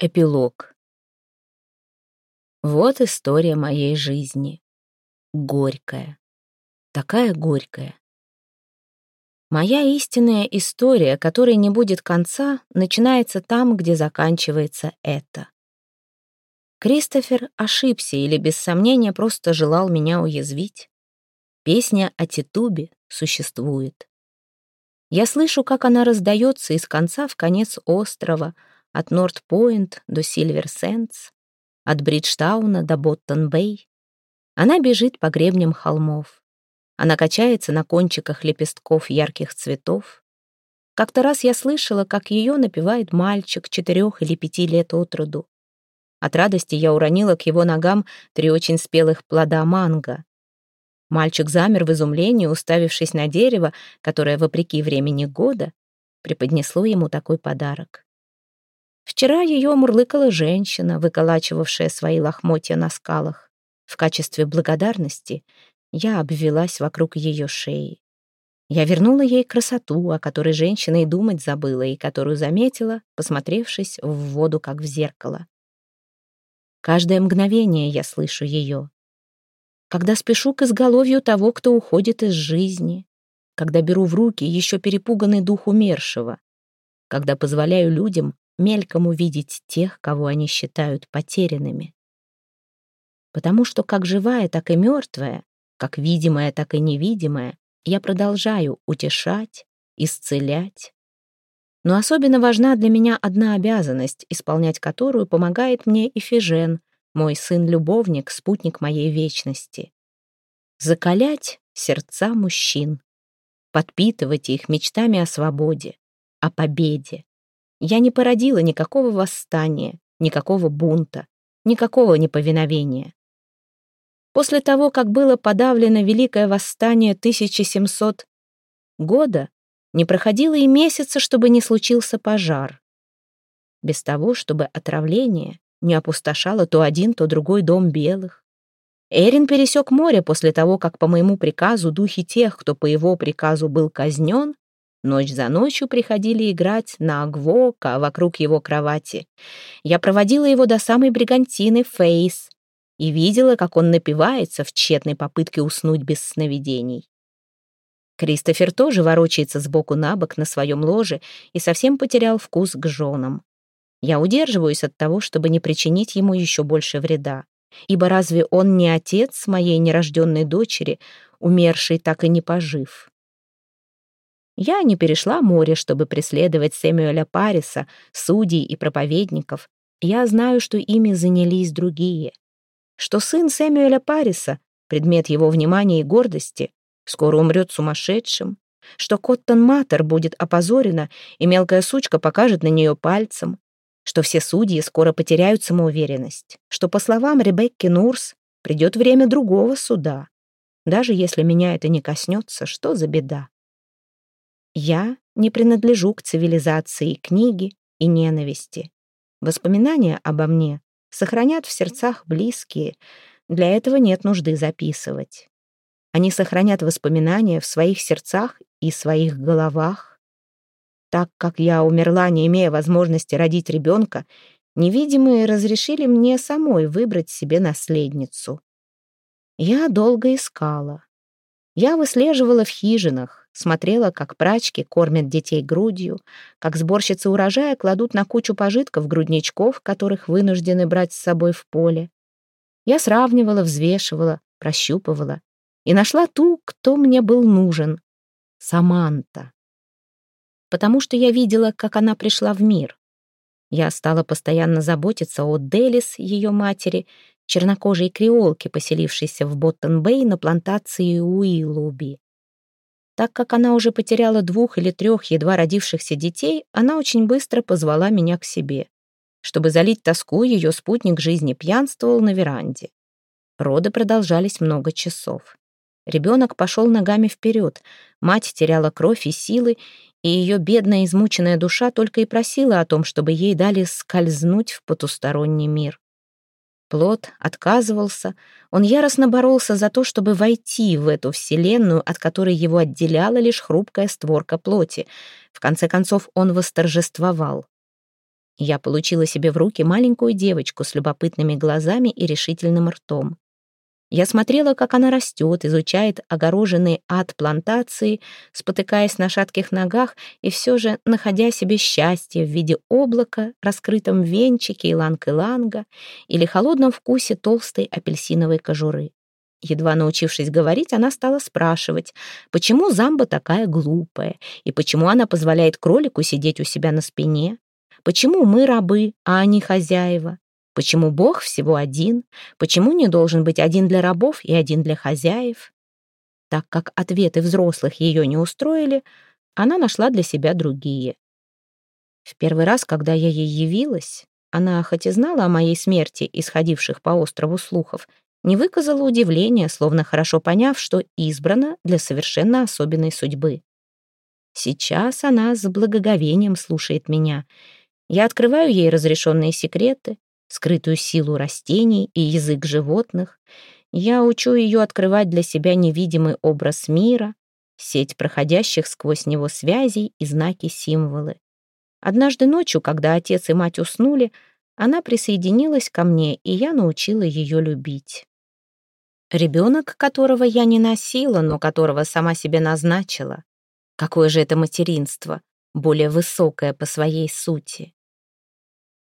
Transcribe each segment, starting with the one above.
Эпилог. Вот история моей жизни. Горькая. Такая горькая. Моя истинная история, которой не будет конца, начинается там, где заканчивается это. Кристофер ошибся или, без сомнения, просто желал меня уязвить. Песня о Титубе существует. Я слышу, как она раздается из конца в конец острова — от Норт-Пойнт до Сильвер-Сендс, от Бриджтауна до Боттом-Бэй. Она бежит по гребням холмов. Она качается на кончиках лепестков ярких цветов. Как-то раз я слышала, как ее напевает мальчик четырех или пяти лет от роду. От радости я уронила к его ногам три очень спелых плода манго. Мальчик замер в изумлении, уставившись на дерево, которое, вопреки времени года, преподнесло ему такой подарок. Вчера ее мурлыкала женщина, выколачивавшая свои лохмотья на скалах. В качестве благодарности я обвелась вокруг ее шеи. Я вернула ей красоту, о которой женщина и думать забыла, и которую заметила, посмотревшись в воду, как в зеркало. Каждое мгновение я слышу ее. Когда спешу к изголовью того, кто уходит из жизни, когда беру в руки еще перепуганный дух умершего, когда позволяю людям мельком увидеть тех, кого они считают потерянными. Потому что как живая, так и мертвая, как видимая, так и невидимая, я продолжаю утешать, исцелять. Но особенно важна для меня одна обязанность, исполнять которую помогает мне Ифижен, мой сын-любовник, спутник моей вечности. Закалять сердца мужчин, подпитывать их мечтами о свободе, о победе, я не породила никакого восстания, никакого бунта, никакого неповиновения. После того, как было подавлено Великое Восстание 1700 года, не проходило и месяца, чтобы не случился пожар. Без того, чтобы отравление не опустошало то один, то другой дом белых. Эрин пересек море после того, как по моему приказу духи тех, кто по его приказу был казнен, Ночь за ночью приходили играть на Агвока вокруг его кровати. Я проводила его до самой бригантины Фейс и видела, как он напивается в тщетной попытке уснуть без сновидений. Кристофер тоже ворочается сбоку на бок на своем ложе и совсем потерял вкус к женам. Я удерживаюсь от того, чтобы не причинить ему еще больше вреда. Ибо разве он не отец моей нерожденной дочери, умершей так и не пожив? Я не перешла море, чтобы преследовать Сэмюэля Париса, судей и проповедников. Я знаю, что ими занялись другие. Что сын Сэмюэля Париса, предмет его внимания и гордости, скоро умрет сумасшедшим. Что Коттон Матер будет опозорена, и мелкая сучка покажет на нее пальцем. Что все судьи скоро потеряют самоуверенность. Что, по словам Ребекки Нурс, придет время другого суда. Даже если меня это не коснется, что за беда? Я не принадлежу к цивилизации книги и ненависти. Воспоминания обо мне сохранят в сердцах близкие, для этого нет нужды записывать. Они сохранят воспоминания в своих сердцах и своих головах. Так как я умерла, не имея возможности родить ребенка, невидимые разрешили мне самой выбрать себе наследницу. Я долго искала. Я выслеживала в хижинах, Смотрела, как прачки кормят детей грудью, как сборщицы урожая кладут на кучу пожитков грудничков, которых вынуждены брать с собой в поле. Я сравнивала, взвешивала, прощупывала и нашла ту, кто мне был нужен — Саманта. Потому что я видела, как она пришла в мир. Я стала постоянно заботиться о Делис, ее матери, чернокожей креолке, поселившейся в Боттон-Бэй на плантации Уиллуби. Так как она уже потеряла двух или трех едва родившихся детей, она очень быстро позвала меня к себе. Чтобы залить тоску, ее спутник жизни пьянствовал на веранде. Роды продолжались много часов. Ребенок пошел ногами вперед, мать теряла кровь и силы, и ее бедная измученная душа только и просила о том, чтобы ей дали скользнуть в потусторонний мир. Плод отказывался, он яростно боролся за то, чтобы войти в эту вселенную, от которой его отделяла лишь хрупкая створка плоти. В конце концов он восторжествовал. Я получила себе в руки маленькую девочку с любопытными глазами и решительным ртом. Я смотрела, как она растет, изучает огороженный ад плантации, спотыкаясь на шатких ногах и все же находя себе счастье в виде облака, раскрытом венчике иланг-иланга или холодном вкусе толстой апельсиновой кожуры. Едва научившись говорить, она стала спрашивать, почему Замба такая глупая, и почему она позволяет кролику сидеть у себя на спине, почему мы рабы, а они хозяева, почему Бог всего один, почему не должен быть один для рабов и один для хозяев. Так как ответы взрослых ее не устроили, она нашла для себя другие. В первый раз, когда я ей явилась, она хоть и знала о моей смерти, исходивших по острову слухов, не выказала удивления, словно хорошо поняв, что избрана для совершенно особенной судьбы. Сейчас она с благоговением слушает меня. Я открываю ей разрешенные секреты, скрытую силу растений и язык животных. Я учу ее открывать для себя невидимый образ мира, сеть проходящих сквозь него связей и знаки-символы. Однажды ночью, когда отец и мать уснули, она присоединилась ко мне, и я научила ее любить. Ребенок, которого я не носила, но которого сама себе назначила. Какое же это материнство, более высокое по своей сути.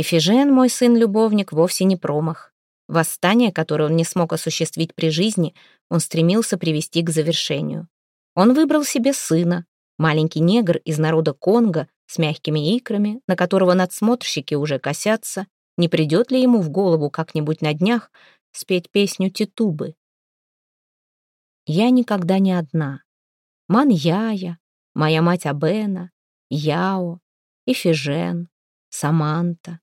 Эфижен, мой сын-любовник, вовсе не промах. Восстание, которое он не смог осуществить при жизни, он стремился привести к завершению. Он выбрал себе сына, маленький негр из народа Конго с мягкими икрами, на которого надсмотрщики уже косятся, не придет ли ему в голову как-нибудь на днях спеть песню Титубы, я никогда не одна. Маньяя, моя мать Абена, Яо, Эфижен, Саманта.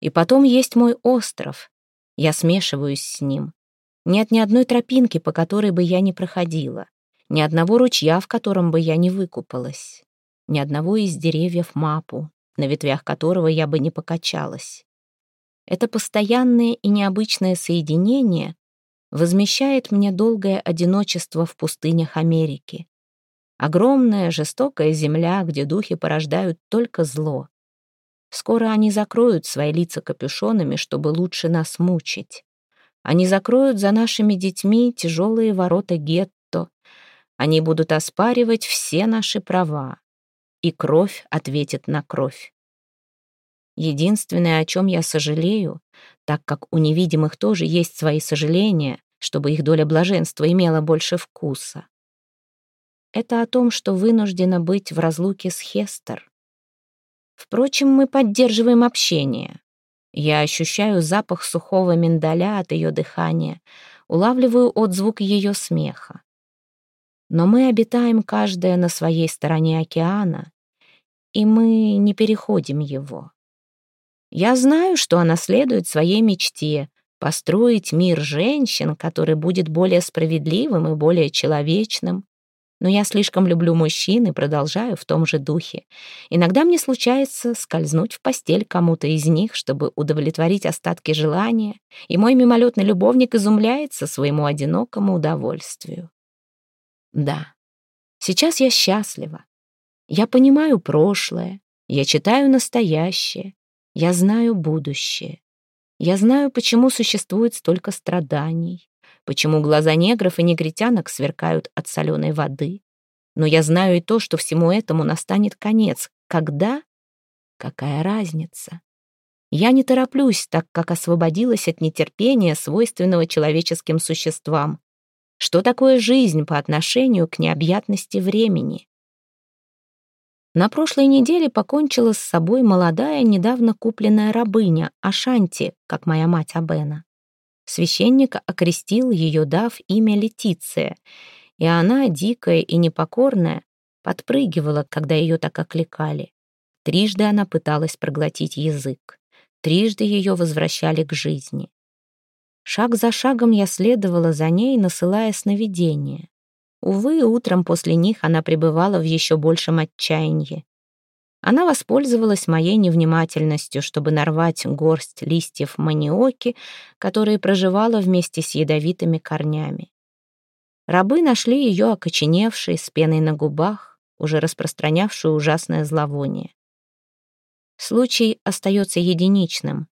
И потом есть мой остров. Я смешиваюсь с ним. Нет ни одной тропинки, по которой бы я не проходила, ни одного ручья, в котором бы я не выкупалась, ни одного из деревьев мапу, на ветвях которого я бы не покачалась. Это постоянное и необычное соединение возмещает мне долгое одиночество в пустынях Америки. Огромная, жестокая земля, где духи порождают только зло. Скоро они закроют свои лица капюшонами, чтобы лучше нас мучить. Они закроют за нашими детьми тяжелые ворота гетто. Они будут оспаривать все наши права. И кровь ответит на кровь. Единственное, о чем я сожалею, так как у невидимых тоже есть свои сожаления, чтобы их доля блаженства имела больше вкуса. Это о том, что вынуждена быть в разлуке с Хестер. Впрочем, мы поддерживаем общение. Я ощущаю запах сухого миндаля от ее дыхания, улавливаю отзвук ее смеха. Но мы обитаем каждая на своей стороне океана, и мы не переходим его. Я знаю, что она следует своей мечте — построить мир женщин, который будет более справедливым и более человечным. Но я слишком люблю мужчин и продолжаю в том же духе. Иногда мне случается скользнуть в постель кому-то из них, чтобы удовлетворить остатки желания, и мой мимолетный любовник изумляется своему одинокому удовольствию. Да, сейчас я счастлива. Я понимаю прошлое, я читаю настоящее, я знаю будущее. Я знаю, почему существует столько страданий, почему глаза негров и негритянок сверкают от соленой воды. Но я знаю и то, что всему этому настанет конец. Когда? Какая разница? Я не тороплюсь, так как освободилась от нетерпения, свойственного человеческим существам. Что такое жизнь по отношению к необъятности времени? На прошлой неделе покончила с собой молодая, недавно купленная рабыня Ашанти, как моя мать Абена. Священник окрестил ее, дав имя Летиция, и она, дикая и непокорная, подпрыгивала, когда ее так окликали. Трижды она пыталась проглотить язык. Трижды ее возвращали к жизни. Шаг за шагом я следовала за ней, насылая сновидения. Увы, утром после них она пребывала в еще большем отчаянии. Она воспользовалась моей невнимательностью, чтобы нарвать горсть листьев маниоки, которые проживала вместе с ядовитыми корнями. Рабы нашли ее окоченевшей, с пеной на губах, уже распространявшую ужасное зловоние. Случай остается единичным.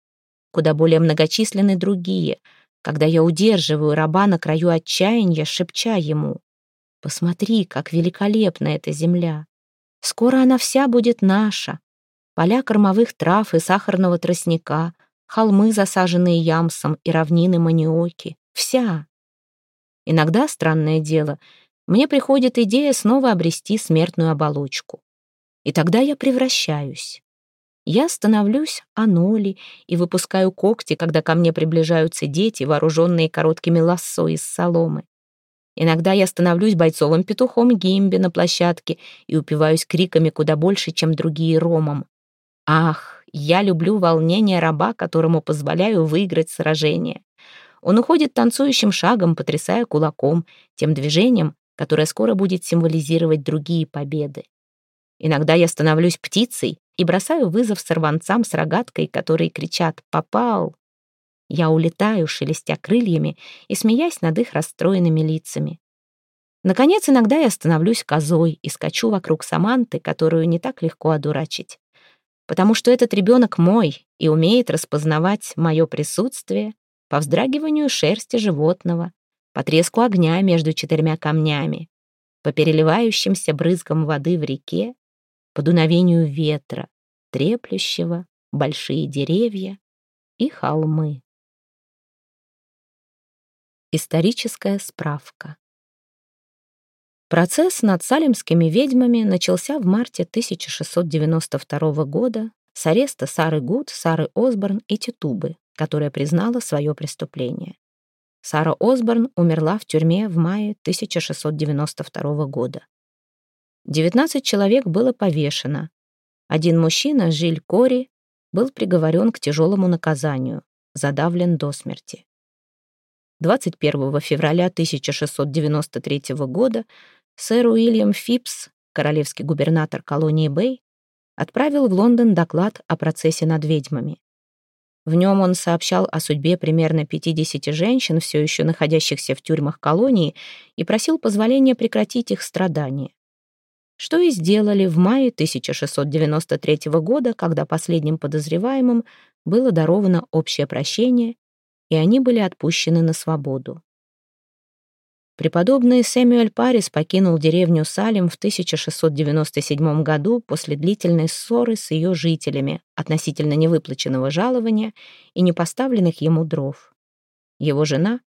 Куда более многочисленны другие, когда я удерживаю раба на краю отчаяния, шепча ему «Посмотри, как великолепна эта земля! Скоро она вся будет наша, поля кормовых трав и сахарного тростника, холмы, засаженные ямсом, и равнины маниоки. Вся. Иногда, странное дело, мне приходит идея снова обрести смертную оболочку. И тогда я превращаюсь. Я становлюсь аноли и выпускаю когти, когда ко мне приближаются дети, вооруженные короткими лассо из соломы. Иногда я становлюсь бойцовым петухом Гимби на площадке и упиваюсь криками куда больше, чем другие ромом. Ах, я люблю волнение раба, которому позволяю выиграть сражение. Он уходит танцующим шагом, потрясая кулаком, тем движением, которое скоро будет символизировать другие победы. Иногда я становлюсь птицей и бросаю вызов сорванцам с рогаткой, которые кричат «Попал!». Я улетаю, шелестя крыльями и смеясь над их расстроенными лицами. Наконец, иногда я становлюсь козой и скачу вокруг Саманты, которую не так легко одурачить потому что этот ребенок мой и умеет распознавать мое присутствие по вздрагиванию шерсти животного, по треску огня между четырьмя камнями, по переливающимся брызгам воды в реке, по дуновению ветра, треплющего большие деревья и холмы. Историческая справка. Процесс над салемскими ведьмами начался в марте 1692 года с ареста Сары Гуд, Сары Осборн и Титубы, которая признала свое преступление. Сара Осборн умерла в тюрьме в мае 1692 года. 19 человек было повешено. Один мужчина, Жиль Кори, был приговорен к тяжелому наказанию, задавлен до смерти. 21 февраля 1693 года сэр Уильям Фипс, королевский губернатор колонии Бэй, отправил в Лондон доклад о процессе над ведьмами. В нем он сообщал о судьбе примерно 50 женщин, все еще находящихся в тюрьмах колонии, и просил позволения прекратить их страдания. Что и сделали в мае 1693 года, когда последним подозреваемым было даровано общее прощение, и они были отпущены на свободу. Преподобный Сэмюэль Парис покинул деревню Салим в 1697 году после длительной ссоры с ее жителями относительно невыплаченного жалования и непоставленных ему дров. Его жена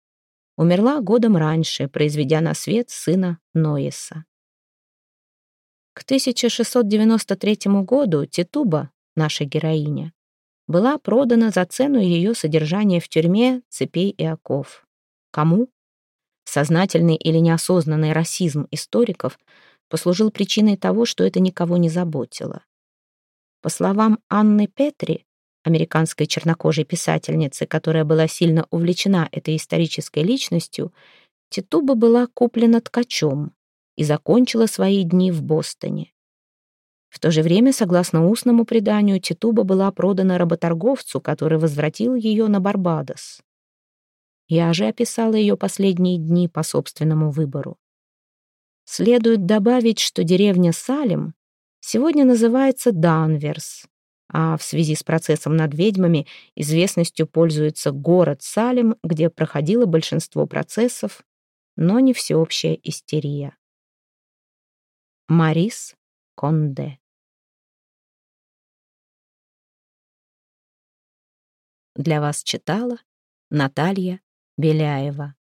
умерла годом раньше, произведя на свет сына Ноеса. К 1693 году Титуба, наша героиня, была продана за цену ее содержания в тюрьме цепей и оков. Кому? Сознательный или неосознанный расизм историков послужил причиной того, что это никого не заботило. По словам Анны Петри, американской чернокожей писательницы, которая была сильно увлечена этой исторической личностью, Титуба была куплена ткачом и закончила свои дни в Бостоне. В то же время, согласно устному преданию, Титуба была продана работорговцу, который возвратил ее на Барбадос. Я же описала ее последние дни по собственному выбору. Следует добавить, что деревня Салем сегодня называется Данверс, а в связи с процессом над ведьмами известностью пользуется город Салем, где проходило большинство процессов, но не всеобщая истерия. Марис Конде. Для вас читала Наталья Беляева